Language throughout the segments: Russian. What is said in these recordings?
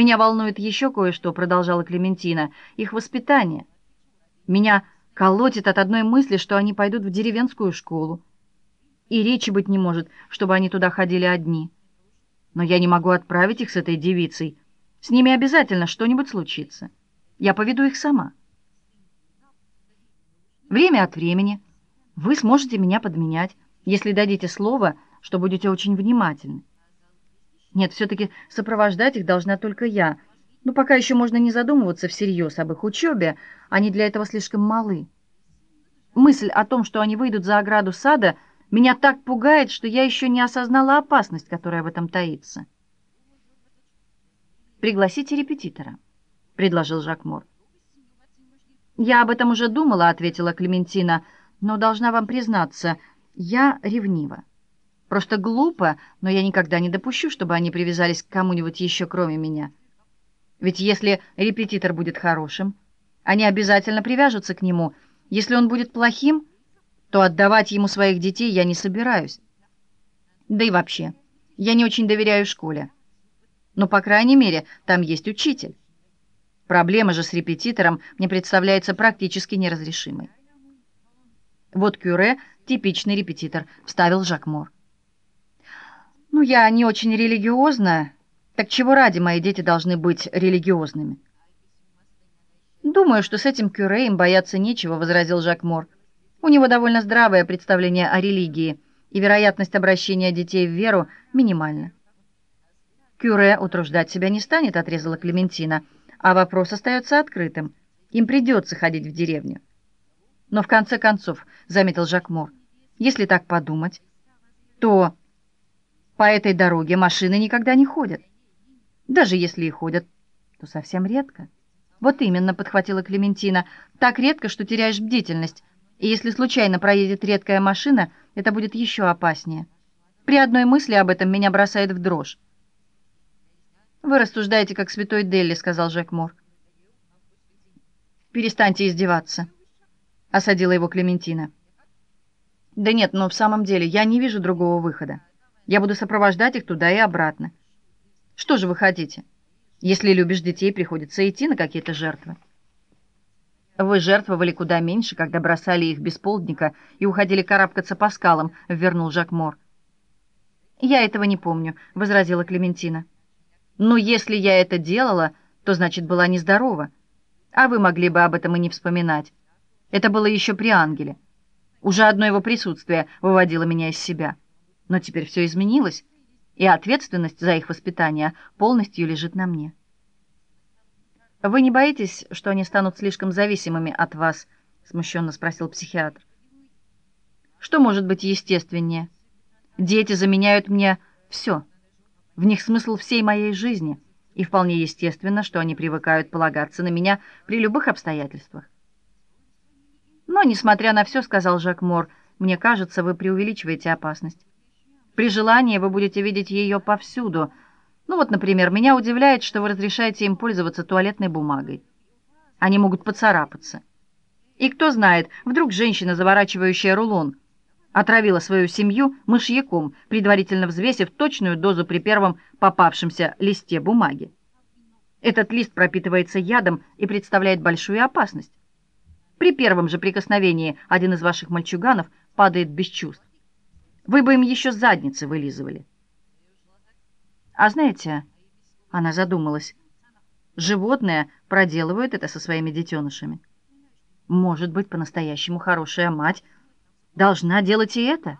Меня волнует еще кое-что, продолжала Клементина, их воспитание. Меня колотит от одной мысли, что они пойдут в деревенскую школу. И речи быть не может, чтобы они туда ходили одни. Но я не могу отправить их с этой девицей. С ними обязательно что-нибудь случится. Я поведу их сама. Время от времени вы сможете меня подменять, если дадите слово, что будете очень внимательны. Нет, все таки сопровождать их должна только я. Но пока еще можно не задумываться всерьез об их учебе, они для этого слишком малы. Мысль о том, что они выйдут за ограду сада, меня так пугает, что я еще не осознала опасность, которая в этом таится. Пригласите репетитора, предложил Жакмор. Я об этом уже думала, ответила Клементина, но должна вам признаться, я ревнива. Просто глупо, но я никогда не допущу, чтобы они привязались к кому-нибудь еще, кроме меня. Ведь если репетитор будет хорошим, они обязательно привяжутся к нему. Если он будет плохим, то отдавать ему своих детей я не собираюсь. Да и вообще, я не очень доверяю школе. Но, по крайней мере, там есть учитель. Проблема же с репетитором мне представляется практически неразрешимой. Вот Кюре — типичный репетитор, вставил Жак Мор. Ну, я не очень религиозна. Так чего ради мои дети должны быть религиозными? Думаю, что с этим Кюре им бояться нечего, возразил Жак Мор. У него довольно здравое представление о религии, и вероятность обращения детей в веру минимальна. Кюре утруждать себя не станет, отрезала Клементина, а вопрос остается открытым. Им придется ходить в деревню. Но в конце концов, заметил Жак Мор, если так подумать, то по этой дороге машины никогда не ходят. Даже если и ходят, то совсем редко. Вот именно, подхватила Клементина, так редко, что теряешь бдительность. И если случайно проедет редкая машина, это будет еще опаснее. При одной мысли об этом меня бросает в дрожь. Вы рассуждаете как святой Делли, сказал Жек Мор. Перестаньте издеваться, осадила его Клементина. Да нет, но в самом деле я не вижу другого выхода. Я буду сопровождать их туда и обратно. Что же вы хотите? Если любишь детей, приходится идти на какие-то жертвы. Вы жертвовали куда меньше, когда бросали их без полдника и уходили карабкаться по скалам, вернул Жак Мор. Я этого не помню, возразила Клементина. Но если я это делала, то значит была нездорова. А вы могли бы об этом и не вспоминать. Это было еще при ангеле. Уже одно его присутствие выводило меня из себя. Но теперь все изменилось, и ответственность за их воспитание полностью лежит на мне. Вы не боитесь, что они станут слишком зависимыми от вас, смущенно спросил психиатр. Что может быть естественнее? Дети заменяют мне все. В них смысл всей моей жизни, и вполне естественно, что они привыкают полагаться на меня при любых обстоятельствах. Но несмотря на все, сказал Жак Мор, мне кажется, вы преувеличиваете опасность. При желании вы будете видеть ее повсюду. Ну вот, например, меня удивляет, что вы разрешаете им пользоваться туалетной бумагой. Они могут поцарапаться. И кто знает, вдруг женщина, заворачивающая рулон, отравила свою семью мышьяком, предварительно взвесив точную дозу при первом попавшемся листе бумаги. Этот лист пропитывается ядом и представляет большую опасность. При первом же прикосновении один из ваших мальчуганов падает без чувств. Вы бы им еще задницы вылизывали. А знаете, она задумалась. Животные проделывают это со своими детенышами. Может быть, по-настоящему хорошая мать должна делать и это?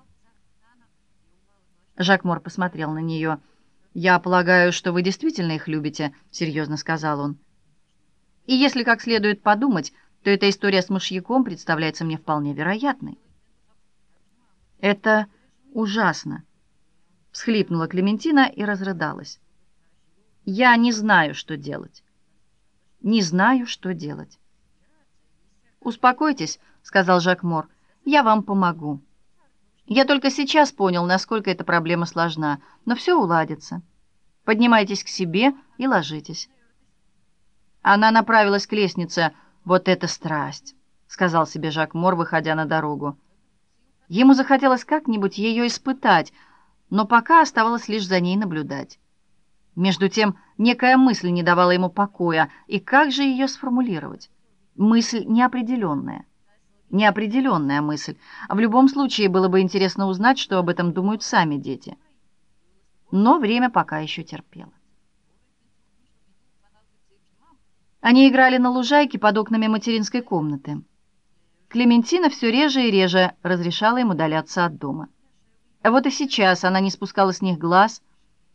Жак Мор посмотрел на нее. «Я полагаю, что вы действительно их любите», — серьезно сказал он. «И если как следует подумать, то эта история с мышьяком представляется мне вполне вероятной». «Это ужасно, всхлипнула Клементина и разрыдалась. Я не знаю, что делать. Не знаю, что делать. Успокойтесь, сказал Жак Мор. Я вам помогу. Я только сейчас понял, насколько эта проблема сложна, но все уладится. Поднимайтесь к себе и ложитесь. Она направилась к лестнице. Вот это страсть, сказал себе Жак Мор, выходя на дорогу. Ему захотелось как-нибудь ее испытать, но пока оставалось лишь за ней наблюдать. Между тем, некая мысль не давала ему покоя, и как же ее сформулировать? Мысль неопределенная. Неопределенная мысль. В любом случае было бы интересно узнать, что об этом думают сами дети. Но время пока еще терпело. Они играли на лужайке под окнами материнской комнаты. Клементина все реже и реже разрешала им удаляться от дома. А вот и сейчас она не спускала с них глаз,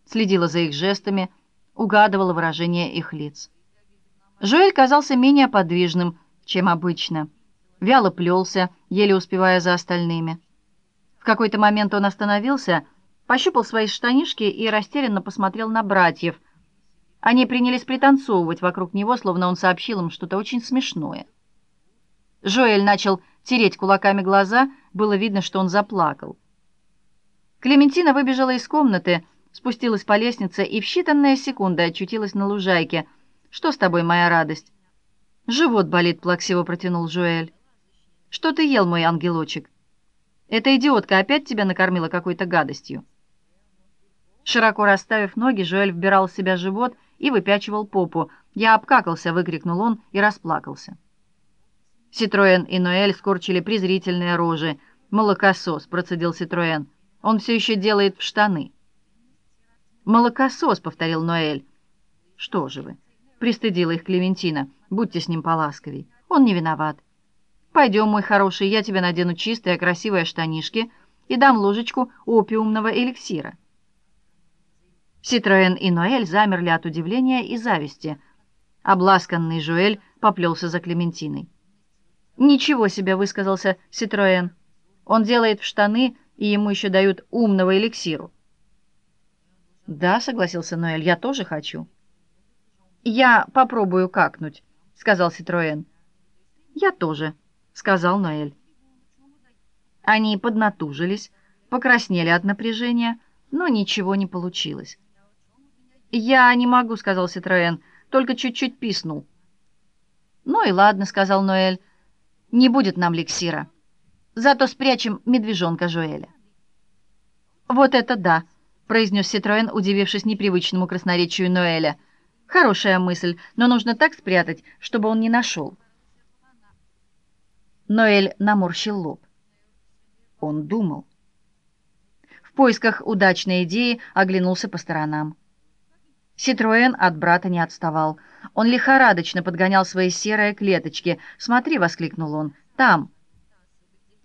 следила за их жестами, угадывала выражение их лиц. Жоэль казался менее подвижным, чем обычно. Вяло плелся, еле успевая за остальными. В какой-то момент он остановился, пощупал свои штанишки и растерянно посмотрел на братьев. Они принялись пританцовывать вокруг него, словно он сообщил им что-то очень смешное. Жоэль начал тереть кулаками глаза, было видно, что он заплакал. Клементина выбежала из комнаты, спустилась по лестнице и в считанные секунды очутилась на лужайке. «Что с тобой, моя радость?» «Живот болит», — плаксиво протянул Жоэль. «Что ты ел, мой ангелочек?» «Эта идиотка опять тебя накормила какой-то гадостью?» Широко расставив ноги, Жоэль вбирал в себя живот и выпячивал попу. «Я обкакался!» — выкрикнул он и расплакался. Ситроен и Ноэль скорчили презрительные рожи. «Молокосос!» — процедил Ситроен. «Он все еще делает в штаны». «Молокосос!» — повторил Ноэль. «Что же вы?» — пристыдила их Клементина. «Будьте с ним поласковей. Он не виноват. Пойдем, мой хороший, я тебе надену чистые, красивые штанишки и дам ложечку опиумного эликсира». Ситроен и Ноэль замерли от удивления и зависти. Обласканный Жуэль поплелся за Клементиной. «Ничего себе!» — высказался Ситроен. «Он делает в штаны, и ему еще дают умного эликсиру». «Да», — согласился Ноэль, — «я тоже хочу». «Я попробую какнуть», — сказал Ситроен. «Я тоже», — сказал Ноэль. Они поднатужились, покраснели от напряжения, но ничего не получилось. «Я не могу», — сказал Ситроен, — «только чуть-чуть писнул». «Ну и ладно», — сказал Ноэль, — не будет нам ликсира. Зато спрячем медвежонка Жуэля. Вот это да, произнес Ситроен, удивившись непривычному красноречию Ноэля. Хорошая мысль, но нужно так спрятать, чтобы он не нашел. Ноэль наморщил лоб. Он думал. В поисках удачной идеи оглянулся по сторонам. Ситроен от брата не отставал. Он лихорадочно подгонял свои серые клеточки. «Смотри!» — воскликнул он. «Там!»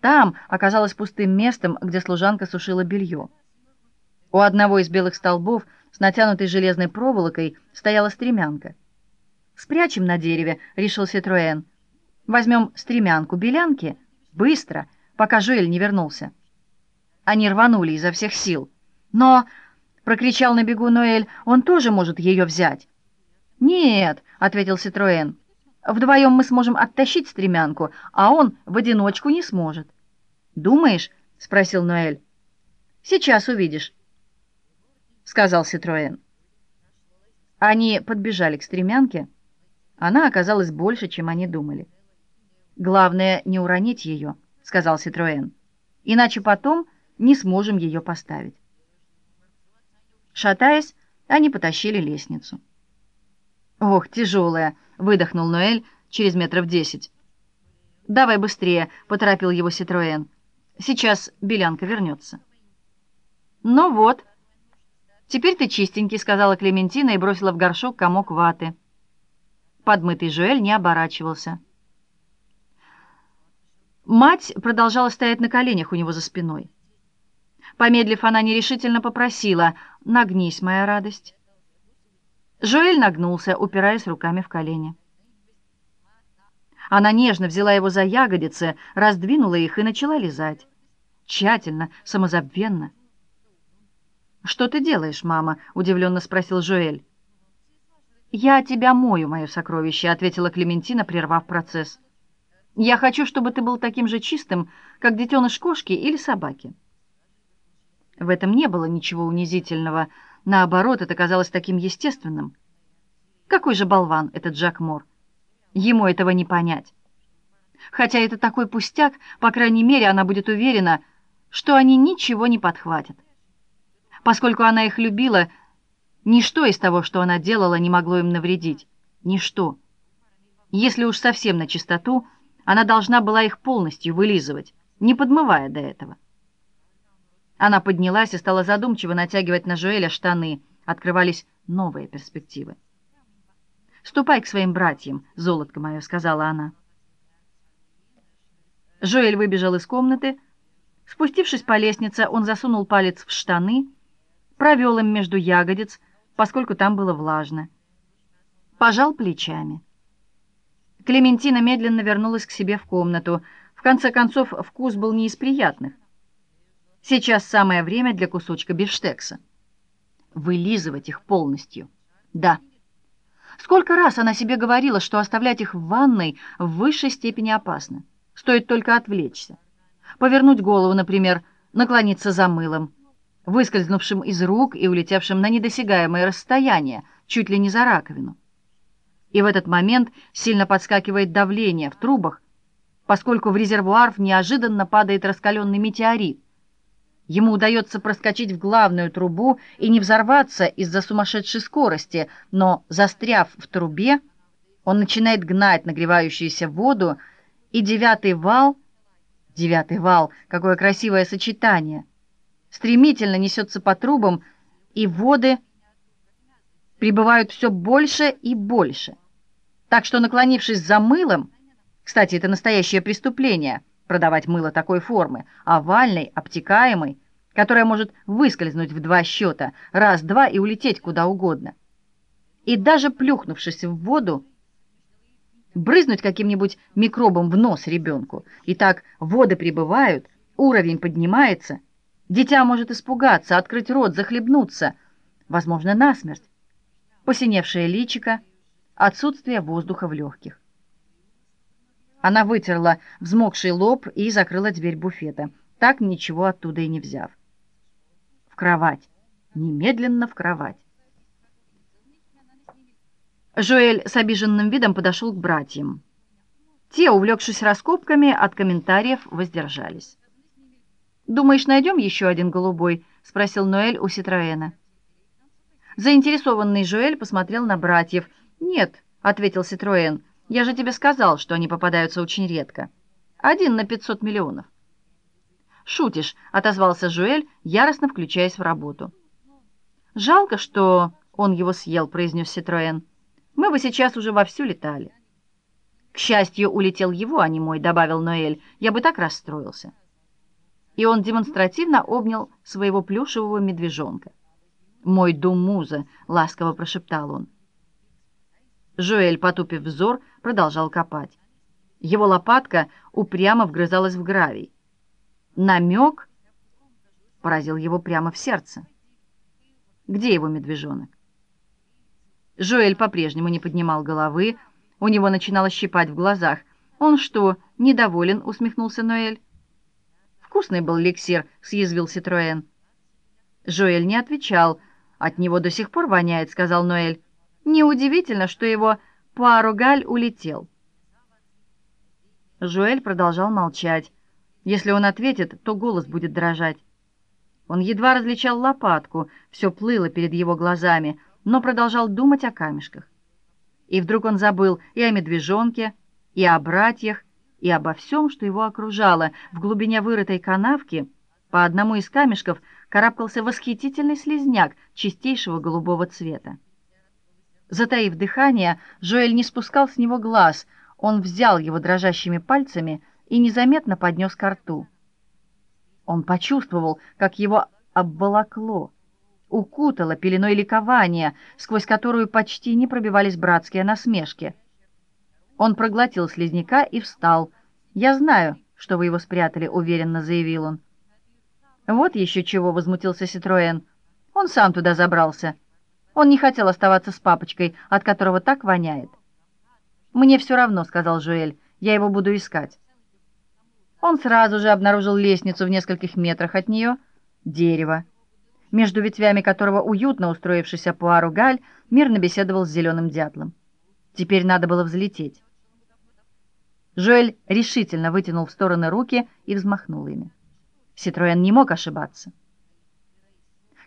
Там оказалось пустым местом, где служанка сушила белье. У одного из белых столбов с натянутой железной проволокой стояла стремянка. «Спрячем на дереве», — решил Ситроен. «Возьмем стремянку белянки. Быстро, пока Жуэль не вернулся». Они рванули изо всех сил. «Но...» — прокричал на бегу Ноэль. «Он тоже может ее взять». «Нет», — ответил Ситроен. «Вдвоем мы сможем оттащить стремянку, а он в одиночку не сможет». «Думаешь?» — спросил Ноэль. «Сейчас увидишь», — сказал Ситроен. Они подбежали к стремянке. Она оказалась больше, чем они думали. «Главное, не уронить ее», — сказал Ситроен. «Иначе потом не сможем ее поставить». Шатаясь, они потащили лестницу. «Ох, тяжелая!» — выдохнул Ноэль через метров десять. «Давай быстрее!» — поторопил его Ситроен. «Сейчас Белянка вернется». «Ну вот. Теперь ты чистенький», — сказала Клементина и бросила в горшок комок ваты. Подмытый Жуэль не оборачивался. Мать продолжала стоять на коленях у него за спиной. Помедлив, она нерешительно попросила «Нагнись, моя радость». Жоэль нагнулся, упираясь руками в колени. Она нежно взяла его за ягодицы, раздвинула их и начала лизать. Тщательно, самозабвенно. «Что ты делаешь, мама?» — удивленно спросил Жоэль. «Я тебя мою, мое сокровище», — ответила Клементина, прервав процесс. «Я хочу, чтобы ты был таким же чистым, как детеныш кошки или собаки». В этом не было ничего унизительного, — Наоборот, это казалось таким естественным. Какой же болван этот Жак Мор? Ему этого не понять. Хотя это такой пустяк, по крайней мере, она будет уверена, что они ничего не подхватят. Поскольку она их любила, Ничто из того, что она делала, не могло им навредить. Ничто. Если уж совсем на чистоту, она должна была их полностью вылизывать, не подмывая до этого. Она поднялась и стала задумчиво натягивать на Жоэля штаны. Открывались новые перспективы. «Ступай к своим братьям, золотко мое», — сказала она. Жоэль выбежал из комнаты. Спустившись по лестнице, он засунул палец в штаны, провел им между ягодиц, поскольку там было влажно. Пожал плечами. Клементина медленно вернулась к себе в комнату. В конце концов, вкус был не из приятных. Сейчас самое время для кусочка бифштекса. Вылизывать их полностью. Да. Сколько раз она себе говорила, что оставлять их в ванной в высшей степени опасно. Стоит только отвлечься. Повернуть голову, например, наклониться за мылом, выскользнувшим из рук и улетевшим на недосягаемое расстояние, чуть ли не за раковину. И в этот момент сильно подскакивает давление в трубах, поскольку в резервуар неожиданно падает раскаленный метеорит. Ему удается проскочить в главную трубу и не взорваться из-за сумасшедшей скорости, но, застряв в трубе, он начинает гнать нагревающуюся воду, и девятый вал, девятый вал, какое красивое сочетание, стремительно несется по трубам, и воды прибывают все больше и больше. Так что, наклонившись за мылом, кстати, это настоящее преступление – продавать мыло такой формы, овальной, обтекаемой, которая может выскользнуть в два счета, раз-два и улететь куда угодно. И даже плюхнувшись в воду, брызнуть каким-нибудь микробом в нос ребенку. И так воды прибывают, уровень поднимается, дитя может испугаться, открыть рот, захлебнуться, возможно, насмерть. Посиневшее личико, отсутствие воздуха в легких. Она вытерла взмокший лоб и закрыла дверь буфета, так ничего оттуда и не взяв. Кровать. Немедленно в кровать. Жоэль с обиженным видом подошел к братьям. Те, увлекшись раскопками, от комментариев воздержались. «Думаешь, найдем еще один голубой?» — спросил Ноэль у Ситроэна. Заинтересованный Жоэль посмотрел на братьев. «Нет», — ответил Ситроэн, — я же тебе сказал, что они попадаются очень редко. Один на 500 миллионов. «Шутишь», — отозвался Жуэль, яростно включаясь в работу. «Жалко, что он его съел», — произнес Ситроен. «Мы бы сейчас уже вовсю летали». «К счастью, улетел его, а не мой», — добавил Ноэль. «Я бы так расстроился». И он демонстративно обнял своего плюшевого медвежонка. «Мой думуза», — ласково прошептал он. Жоэль, потупив взор, продолжал копать. Его лопатка упрямо вгрызалась в гравий. Намек поразил его прямо в сердце. Где его медвежонок? Жоэль по-прежнему не поднимал головы, у него начинало щипать в глазах. «Он что, недоволен?» — усмехнулся Ноэль. «Вкусный был эликсир», — съязвил Ситроэн. Жоэль не отвечал. «От него до сих пор воняет», — сказал Ноэль. Неудивительно, что его Пуаругаль улетел. Жуэль продолжал молчать. Если он ответит, то голос будет дрожать. Он едва различал лопатку, все плыло перед его глазами, но продолжал думать о камешках. И вдруг он забыл и о медвежонке, и о братьях, и обо всем, что его окружало. В глубине вырытой канавки по одному из камешков карабкался восхитительный слизняк чистейшего голубого цвета. Затаив дыхание, Жоэль не спускал с него глаз. Он взял его дрожащими пальцами и незаметно поднес ко рту. Он почувствовал, как его обволокло, укутало пеленой ликования, сквозь которую почти не пробивались братские насмешки. Он проглотил слизняка и встал. «Я знаю, что вы его спрятали», — уверенно заявил он. «Вот еще чего», — возмутился Ситроэн. «Он сам туда забрался». Он не хотел оставаться с папочкой, от которого так воняет. «Мне все равно», — сказал Жуэль, — «я его буду искать». Он сразу же обнаружил лестницу в нескольких метрах от нее, дерево, между ветвями которого уютно устроившийся Пуару Галь мирно беседовал с зеленым дятлом. Теперь надо было взлететь. Жоэль решительно вытянул в стороны руки и взмахнул ими. Ситроен не мог ошибаться.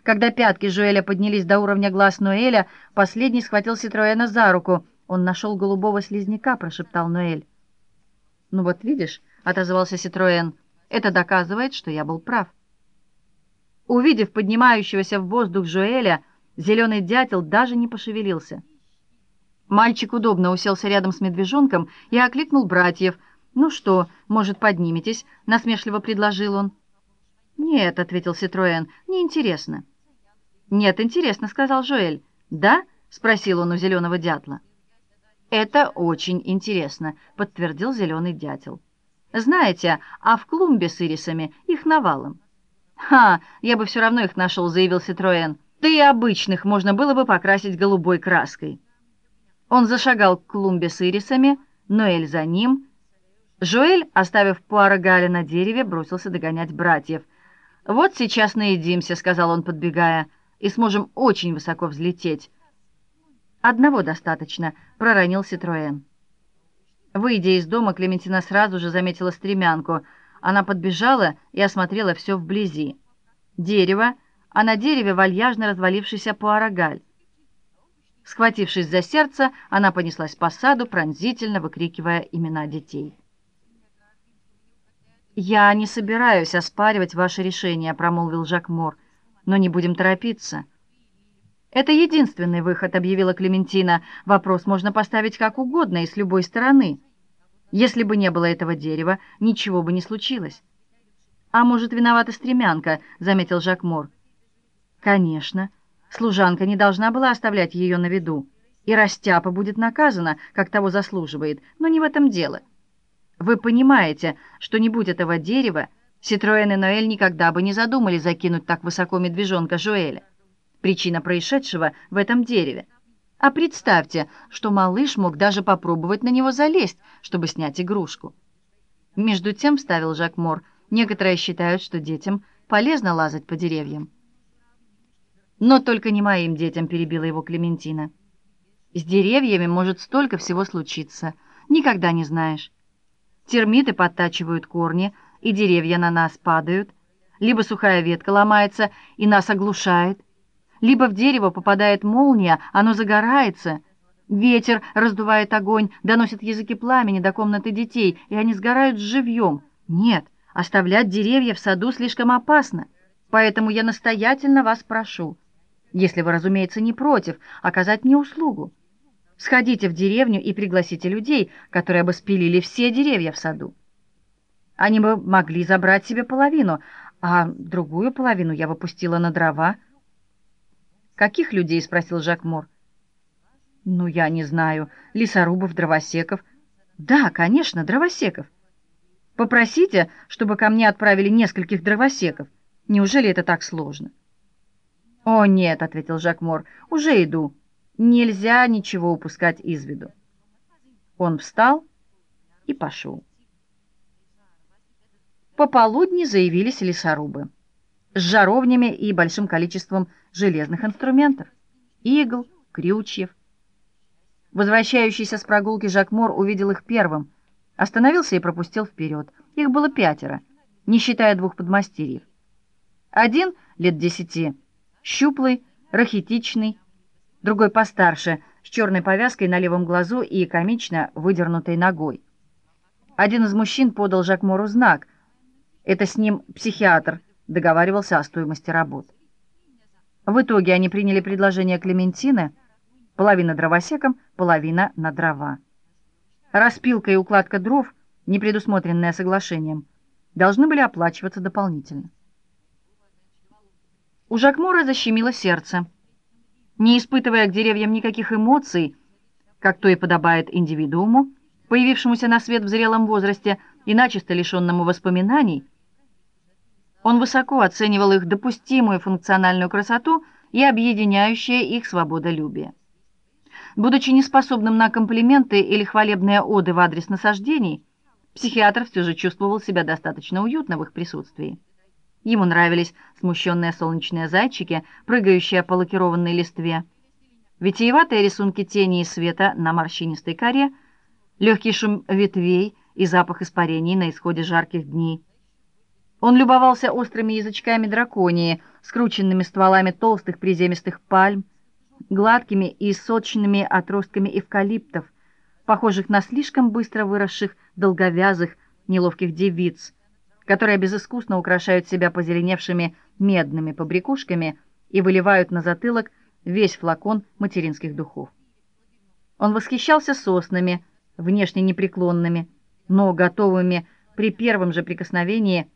Когда пятки Жуэля поднялись до уровня глаз Ноэля, последний схватил Ситроэна за руку. «Он нашел голубого слизняка», — прошептал Ноэль. «Ну вот видишь», — отозвался Ситроэн, — «это доказывает, что я был прав». Увидев поднимающегося в воздух Жуэля, зеленый дятел даже не пошевелился. Мальчик удобно уселся рядом с медвежонком и окликнул братьев. «Ну что, может, подниметесь?» — насмешливо предложил он. «Нет», — ответил Ситроэн, — «неинтересно». «Нет, интересно», — сказал Жоэль. «Да?» — спросил он у зеленого дятла. «Это очень интересно», — подтвердил зеленый дятел. «Знаете, а в клумбе с ирисами их навалом». «Ха, я бы все равно их нашел», — заявил Ситроэн. «Да и обычных можно было бы покрасить голубой краской». Он зашагал к клумбе с ирисами, Ноэль за ним. Жоэль, оставив Пуара Галя на дереве, бросился догонять братьев. «Вот сейчас наедимся», — сказал он, подбегая, — «и сможем очень высоко взлететь». «Одного достаточно», — проронил Ситроэн. Выйдя из дома, Клементина сразу же заметила стремянку. Она подбежала и осмотрела все вблизи. Дерево, а на дереве вальяжно развалившийся пуарогаль. Схватившись за сердце, она понеслась по саду, пронзительно выкрикивая имена детей. «Я не собираюсь оспаривать ваше решение», — промолвил Жак Мор, — «но не будем торопиться». «Это единственный выход», — объявила Клементина. «Вопрос можно поставить как угодно и с любой стороны. Если бы не было этого дерева, ничего бы не случилось». «А может, виновата стремянка», — заметил Жак Мор. «Конечно. Служанка не должна была оставлять ее на виду. И растяпа будет наказана, как того заслуживает, но не в этом дело». Вы понимаете, что не будь этого дерева, Ситроен и Ноэль никогда бы не задумали закинуть так высоко медвежонка Жуэля. Причина происшедшего в этом дереве. А представьте, что малыш мог даже попробовать на него залезть, чтобы снять игрушку. Между тем, ставил Жак Мор, некоторые считают, что детям полезно лазать по деревьям. Но только не моим детям, перебила его Клементина. С деревьями может столько всего случиться, никогда не знаешь термиты подтачивают корни, и деревья на нас падают, либо сухая ветка ломается и нас оглушает, либо в дерево попадает молния, оно загорается, ветер раздувает огонь, доносит языки пламени до комнаты детей, и они сгорают живьем. Нет, оставлять деревья в саду слишком опасно, поэтому я настоятельно вас прошу, если вы, разумеется, не против, оказать мне услугу. Сходите в деревню и пригласите людей, которые бы спилили все деревья в саду. Они бы могли забрать себе половину, а другую половину я бы пустила на дрова. Каких людей, спросил Жак Мор. Ну, я не знаю, лесорубов, дровосеков. Да, конечно, дровосеков. Попросите, чтобы ко мне отправили нескольких дровосеков. Неужели это так сложно? О, нет, ответил Жак Мор. Уже иду. Нельзя ничего упускать из виду. Он встал и пошел. Пополудни заявились лесорубы с жаровнями и большим количеством железных инструментов, игл, крючьев. Возвращающийся с прогулки Жакмор увидел их первым, остановился и пропустил вперед. Их было пятеро, не считая двух подмастерьев. Один лет десяти, щуплый, рахитичный, другой постарше, с черной повязкой на левом глазу и комично выдернутой ногой. Один из мужчин подал Жакмору знак. Это с ним психиатр договаривался о стоимости работ. В итоге они приняли предложение Клементины, половина дровосеком, половина на дрова. Распилка и укладка дров, не предусмотренная соглашением, должны были оплачиваться дополнительно. У Жакмора защемило сердце не испытывая к деревьям никаких эмоций, как то и подобает индивидууму, появившемуся на свет в зрелом возрасте и начисто лишенному воспоминаний, он высоко оценивал их допустимую функциональную красоту и объединяющее их свободолюбие. Будучи неспособным на комплименты или хвалебные оды в адрес насаждений, психиатр все же чувствовал себя достаточно уютно в их присутствии. Ему нравились смущенные солнечные зайчики, прыгающие по лакированной листве, витиеватые рисунки тени и света на морщинистой коре, легкий шум ветвей и запах испарений на исходе жарких дней. Он любовался острыми язычками драконии, скрученными стволами толстых приземистых пальм, гладкими и сочными отростками эвкалиптов, похожих на слишком быстро выросших долговязых неловких девиц, которые безыскусно украшают себя позеленевшими медными побрякушками и выливают на затылок весь флакон материнских духов. Он восхищался соснами, внешне непреклонными, но готовыми при первом же прикосновении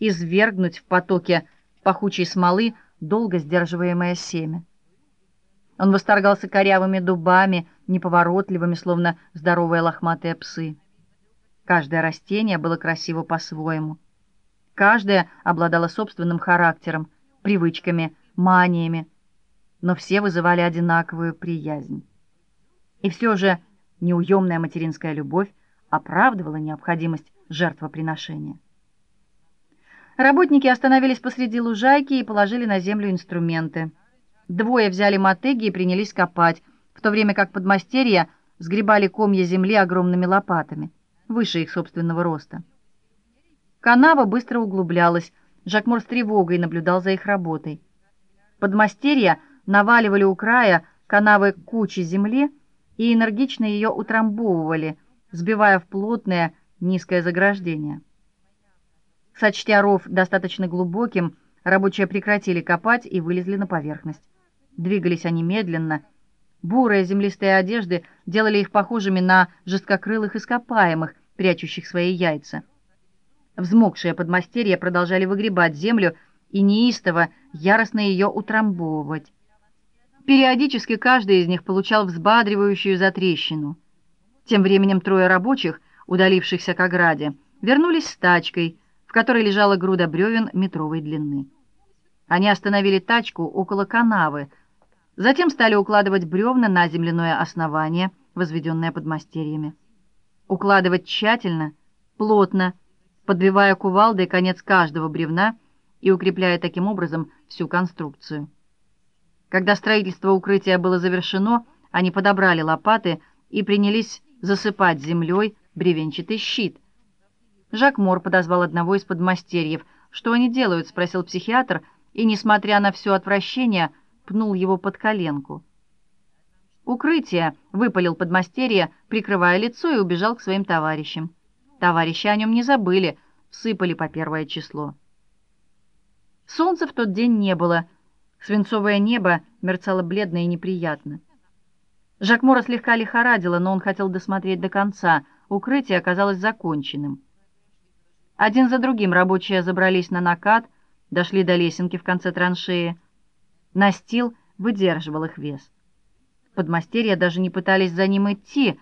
извергнуть в потоке пахучей смолы долго сдерживаемое семя. Он восторгался корявыми дубами, неповоротливыми, словно здоровые лохматые псы. Каждое растение было красиво по-своему. Каждое обладало собственным характером, привычками, маниями, но все вызывали одинаковую приязнь. И все же неуемная материнская любовь оправдывала необходимость жертвоприношения. Работники остановились посреди лужайки и положили на землю инструменты. Двое взяли мотыги и принялись копать, в то время как подмастерья сгребали комья земли огромными лопатами, выше их собственного роста. Канава быстро углублялась. Жакмор с тревогой наблюдал за их работой. Подмастерья наваливали у края канавы кучи земли и энергично ее утрамбовывали, сбивая в плотное низкое заграждение. Сочтя ров достаточно глубоким, рабочие прекратили копать и вылезли на поверхность. Двигались они медленно. Бурые землистые одежды делали их похожими на жесткокрылых ископаемых, прячущих свои яйца. Взмокшие подмастерья продолжали выгребать землю и неистово, яростно ее утрамбовывать. Периодически каждый из них получал взбадривающую затрещину. Тем временем трое рабочих, удалившихся к ограде, вернулись с тачкой, в которой лежала груда бревен метровой длины. Они остановили тачку около канавы, затем стали укладывать бревна на земляное основание, возведенное подмастерьями. Укладывать тщательно, плотно, подбивая кувалдой конец каждого бревна и укрепляя таким образом всю конструкцию. Когда строительство укрытия было завершено, они подобрали лопаты и принялись засыпать землей бревенчатый щит. Жак Мор подозвал одного из подмастерьев. «Что они делают?» — спросил психиатр, и, несмотря на все отвращение, пнул его под коленку. «Укрытие!» — выпалил подмастерье, прикрывая лицо, и убежал к своим товарищам. Товарищи о нем не забыли, всыпали по первое число. Солнца в тот день не было. Свинцовое небо мерцало бледно и неприятно. Жак Мора слегка лихорадило, но он хотел досмотреть до конца. Укрытие оказалось законченным. Один за другим рабочие забрались на накат, дошли до лесенки в конце траншеи. Настил выдерживал их вес. Подмастерья даже не пытались за ним идти,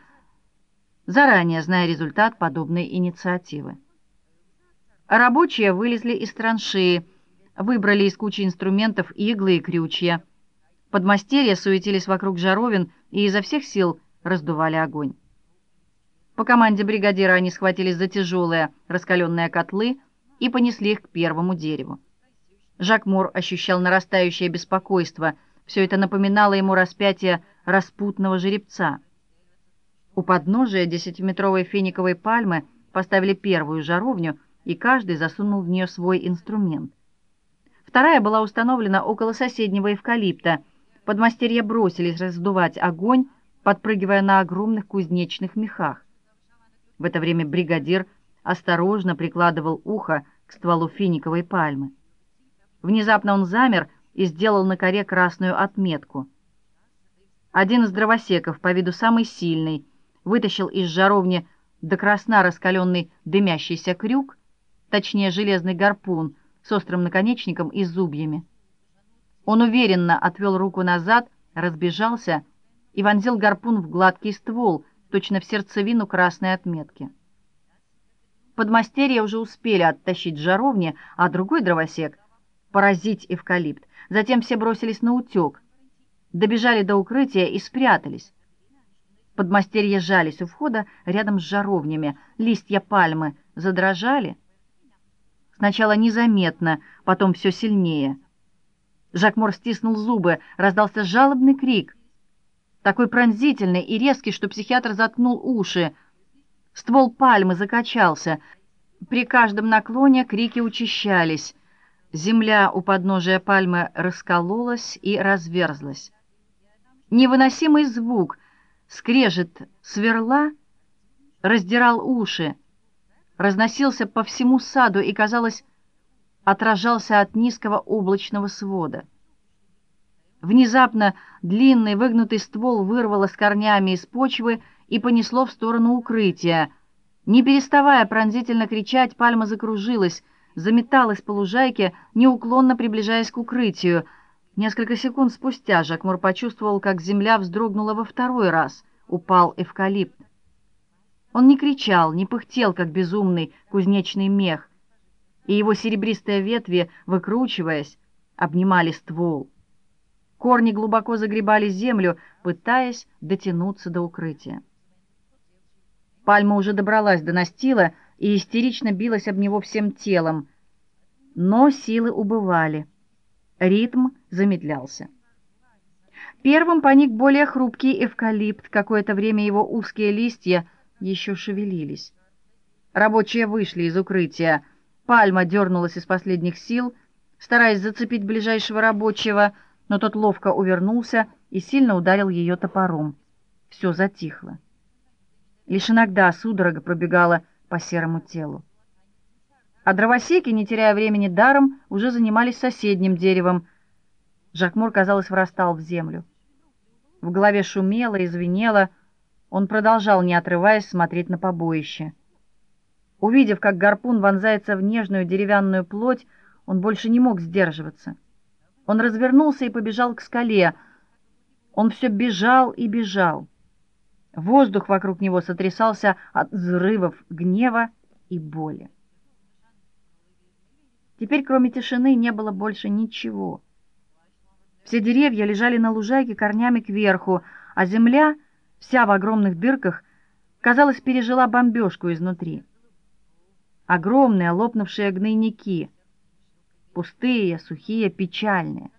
заранее зная результат подобной инициативы. Рабочие вылезли из траншеи, выбрали из кучи инструментов иглы и крючья. Подмастерья суетились вокруг жаровин и изо всех сил раздували огонь. По команде бригадира они схватились за тяжелые раскаленные котлы и понесли их к первому дереву. Жак Мор ощущал нарастающее беспокойство. Все это напоминало ему распятие распутного жеребца. У подножия десятиметровой финиковой пальмы поставили первую жаровню, и каждый засунул в нее свой инструмент. Вторая была установлена около соседнего эвкалипта. Подмастерья бросились раздувать огонь, подпрыгивая на огромных кузнечных мехах. В это время бригадир осторожно прикладывал ухо к стволу финиковой пальмы. Внезапно он замер и сделал на коре красную отметку. Один из дровосеков, по виду самый сильный, вытащил из жаровни до красна раскаленный дымящийся крюк, точнее железный гарпун с острым наконечником и зубьями. Он уверенно отвел руку назад, разбежался и вонзил гарпун в гладкий ствол, точно в сердцевину красной отметки. Подмастерья уже успели оттащить жаровни, а другой дровосек — поразить эвкалипт. Затем все бросились на утек, добежали до укрытия и спрятались. Подмастерья сжались у входа рядом с жаровнями. Листья пальмы задрожали. Сначала незаметно, потом все сильнее. Жакмор стиснул зубы, раздался жалобный крик. Такой пронзительный и резкий, что психиатр заткнул уши. Ствол пальмы закачался. При каждом наклоне крики учащались. Земля у подножия пальмы раскололась и разверзлась. Невыносимый звук, скрежет сверла, раздирал уши, разносился по всему саду и, казалось, отражался от низкого облачного свода. Внезапно длинный выгнутый ствол вырвало с корнями из почвы и понесло в сторону укрытия. Не переставая пронзительно кричать, пальма закружилась, заметалась по лужайке, неуклонно приближаясь к укрытию. Несколько секунд спустя Жакмур почувствовал, как земля вздрогнула во второй раз. Упал эвкалипт. Он не кричал, не пыхтел, как безумный кузнечный мех, и его серебристые ветви, выкручиваясь, обнимали ствол. Корни глубоко загребали землю, пытаясь дотянуться до укрытия. Пальма уже добралась до настила и истерично билась об него всем телом. Но силы убывали. Ритм замедлялся. Первым поник более хрупкий эвкалипт. Какое-то время его узкие листья еще шевелились. Рабочие вышли из укрытия. Пальма дернулась из последних сил, стараясь зацепить ближайшего рабочего, но тот ловко увернулся и сильно ударил ее топором. Все затихло. Лишь иногда судорога пробегала по серому телу. А дровосеки, не теряя времени даром, уже занимались соседним деревом. Жакмур, казалось, врастал в землю. В голове шумело и звенело, он продолжал, не отрываясь, смотреть на побоище. Увидев, как гарпун вонзается в нежную деревянную плоть, он больше не мог сдерживаться. Он развернулся и побежал к скале. Он все бежал и бежал. Воздух вокруг него сотрясался от взрывов гнева и боли. Теперь, кроме тишины, не было больше ничего. Все деревья лежали на лужайке корнями кверху, а земля, вся в огромных дырках, казалось, пережила бомбежку изнутри. Огромные лопнувшие гнойники, пустые, сухие, печальные.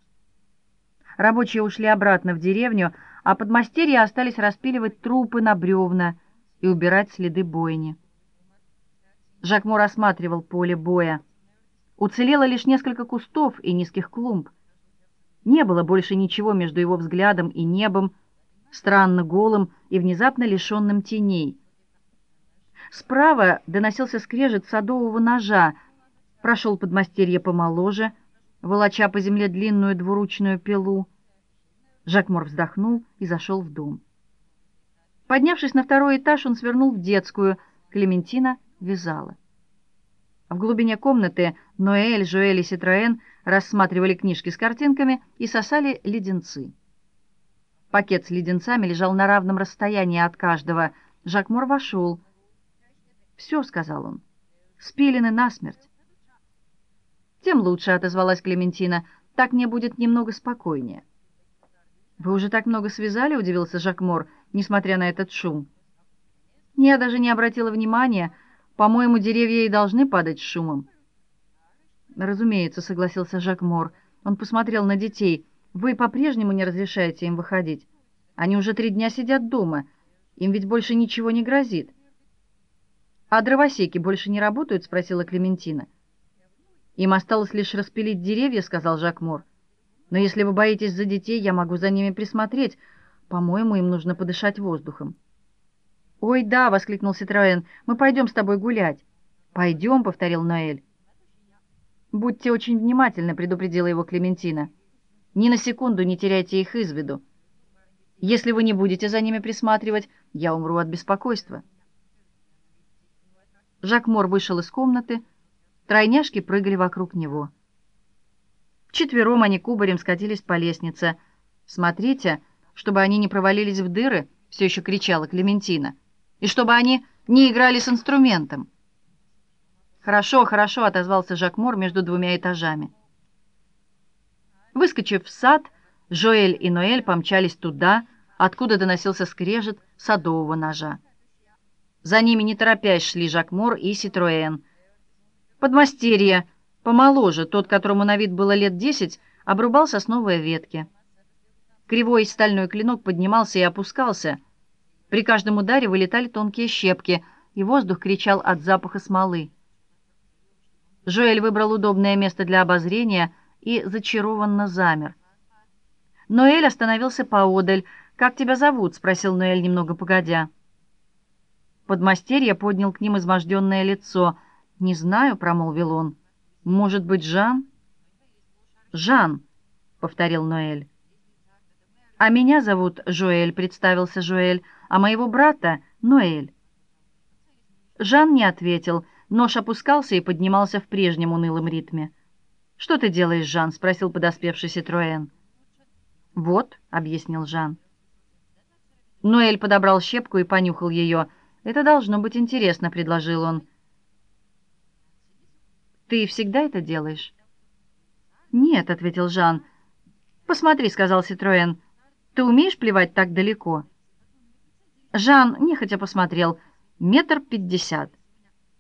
Рабочие ушли обратно в деревню, а подмастерья остались распиливать трупы на бревна и убирать следы бойни. Жакмур осматривал поле боя. Уцелело лишь несколько кустов и низких клумб. Не было больше ничего между его взглядом и небом, странно голым и внезапно лишенным теней. Справа доносился скрежет садового ножа, прошел подмастерье помоложе, волоча по земле длинную двуручную пилу. Жакмор вздохнул и зашел в дом. Поднявшись на второй этаж, он свернул в детскую. Клементина вязала. В глубине комнаты Ноэль, Жуэль и Ситроен рассматривали книжки с картинками и сосали леденцы. Пакет с леденцами лежал на равном расстоянии от каждого. Жакмор вошел. «Все», — сказал он, — «спилены насмерть». «Тем лучше», — отозвалась Клементина, — «так мне будет немного спокойнее». «Вы уже так много связали?» — удивился Жакмор, несмотря на этот шум. «Я даже не обратила внимания. По-моему, деревья и должны падать с шумом». «Разумеется», — согласился Жакмор. Он посмотрел на детей. «Вы по-прежнему не разрешаете им выходить? Они уже три дня сидят дома. Им ведь больше ничего не грозит». «А дровосеки больше не работают?» — спросила Клементина. «Им осталось лишь распилить деревья», — сказал Жакмор. Но если вы боитесь за детей, я могу за ними присмотреть. По-моему, им нужно подышать воздухом. «Ой, да!» — воскликнул Ситроен. «Мы пойдем с тобой гулять». «Пойдем», — повторил Ноэль. «Будьте очень внимательны», — предупредила его Клементина. «Ни на секунду не теряйте их из виду. Если вы не будете за ними присматривать, я умру от беспокойства». Жак Мор вышел из комнаты. Тройняшки прыгали вокруг него. Вчетвером они кубарем скатились по лестнице. «Смотрите, чтобы они не провалились в дыры!» — все еще кричала Клементина. «И чтобы они не играли с инструментом!» «Хорошо, хорошо!» — отозвался Жакмор между двумя этажами. Выскочив в сад, Жоэль и Ноэль помчались туда, откуда доносился скрежет садового ножа. За ними, не торопясь, шли Жакмор и Ситроэн. «Подмастерье!» Помоложе, тот, которому на вид было лет десять, обрубал сосновые ветки. Кривой стальной клинок поднимался и опускался. При каждом ударе вылетали тонкие щепки, и воздух кричал от запаха смолы. Жоэль выбрал удобное место для обозрения и зачарованно замер. Ноэль остановился поодаль. «Как тебя зовут?» — спросил Ноэль немного погодя. Подмастерье поднял к ним изможденное лицо. «Не знаю», — промолвил он. «Может быть, Жан?» «Жан», — повторил Ноэль. «А меня зовут Жоэль», — представился Жоэль, «а моего брата — Ноэль». Жан не ответил. Нож опускался и поднимался в прежнем унылом ритме. «Что ты делаешь, Жан?» — спросил подоспевший Ситроэн. «Вот», — объяснил Жан. Ноэль подобрал щепку и понюхал ее. «Это должно быть интересно», — предложил он. «Ты всегда это делаешь?» «Нет», — ответил Жан. «Посмотри», — сказал Ситроен. «Ты умеешь плевать так далеко?» Жан нехотя посмотрел. «Метр пятьдесят».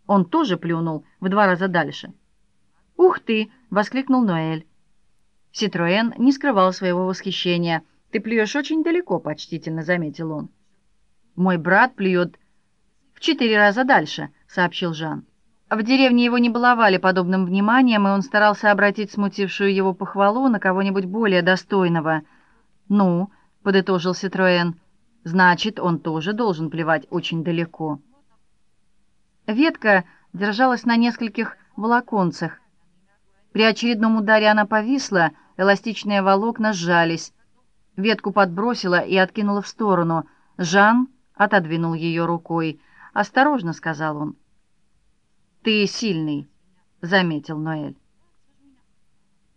Он тоже плюнул в два раза дальше. «Ух ты!» — воскликнул Ноэль. Ситроен не скрывал своего восхищения. «Ты плюешь очень далеко», — почтительно заметил он. «Мой брат плюет в четыре раза дальше», — сообщил Жан. В деревне его не баловали подобным вниманием, и он старался обратить смутившую его похвалу на кого-нибудь более достойного. «Ну», — подытожил Ситроен, — «значит, он тоже должен плевать очень далеко». Ветка держалась на нескольких волоконцах, при очередном ударе она повисла, эластичные волокна сжались. Ветку подбросила и откинула в сторону. Жан отодвинул ее рукой. «Осторожно», — сказал он. «Ты сильный», — заметил Ноэль.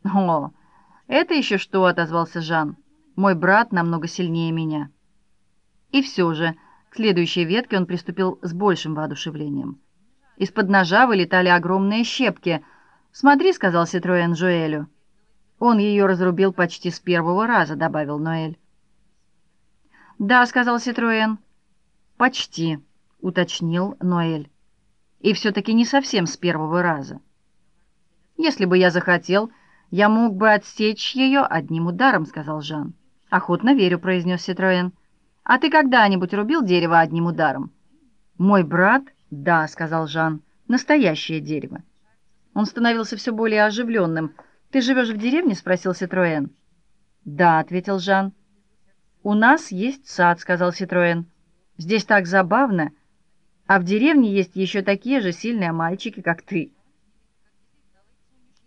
«О, это еще что?» — отозвался Жан. «Мой брат намного сильнее меня». И все же к следующей ветке он приступил с большим воодушевлением. Из-под ножа вылетали огромные щепки — «Смотри», — сказал Ситроен Жуэлю. «Он ее разрубил почти с первого раза», — добавил Ноэль. «Да», — сказал Ситроен. «Почти», — уточнил Ноэль. «И все-таки не совсем с первого раза. Если бы я захотел, я мог бы отсечь ее одним ударом», — сказал Жан. «Охотно верю», — произнес Ситроен. «А ты когда-нибудь рубил дерево одним ударом?» «Мой брат?» «Да», — сказал Жан. «Настоящее дерево». Он становился все более оживленным. «Ты живешь в деревне?» — спросил Ситроен. «Да», — ответил Жан. «У нас есть сад», — сказал Ситроен. «Здесь так забавно. А в деревне есть еще такие же сильные мальчики, как ты».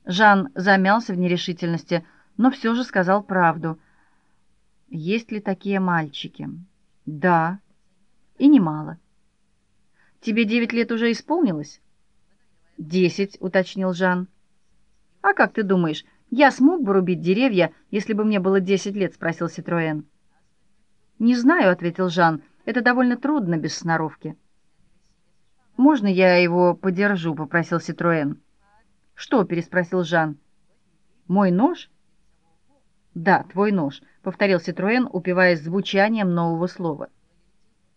Жан замялся в нерешительности, но все же сказал правду. «Есть ли такие мальчики?» «Да, и немало». «Тебе девять лет уже исполнилось?» «Десять», — уточнил Жан. «А как ты думаешь, я смог бы рубить деревья, если бы мне было десять лет?» — спросил Ситроен. «Не знаю», — ответил Жан. «Это довольно трудно без сноровки». «Можно я его подержу?» — попросил Ситроен. «Что?» — переспросил Жан. «Мой нож?» «Да, твой нож», — повторил Ситроен, упиваясь звучанием нового слова.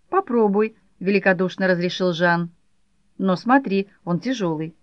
«Попробуй», — великодушно разрешил Жан. Но смотри, он тяжелый.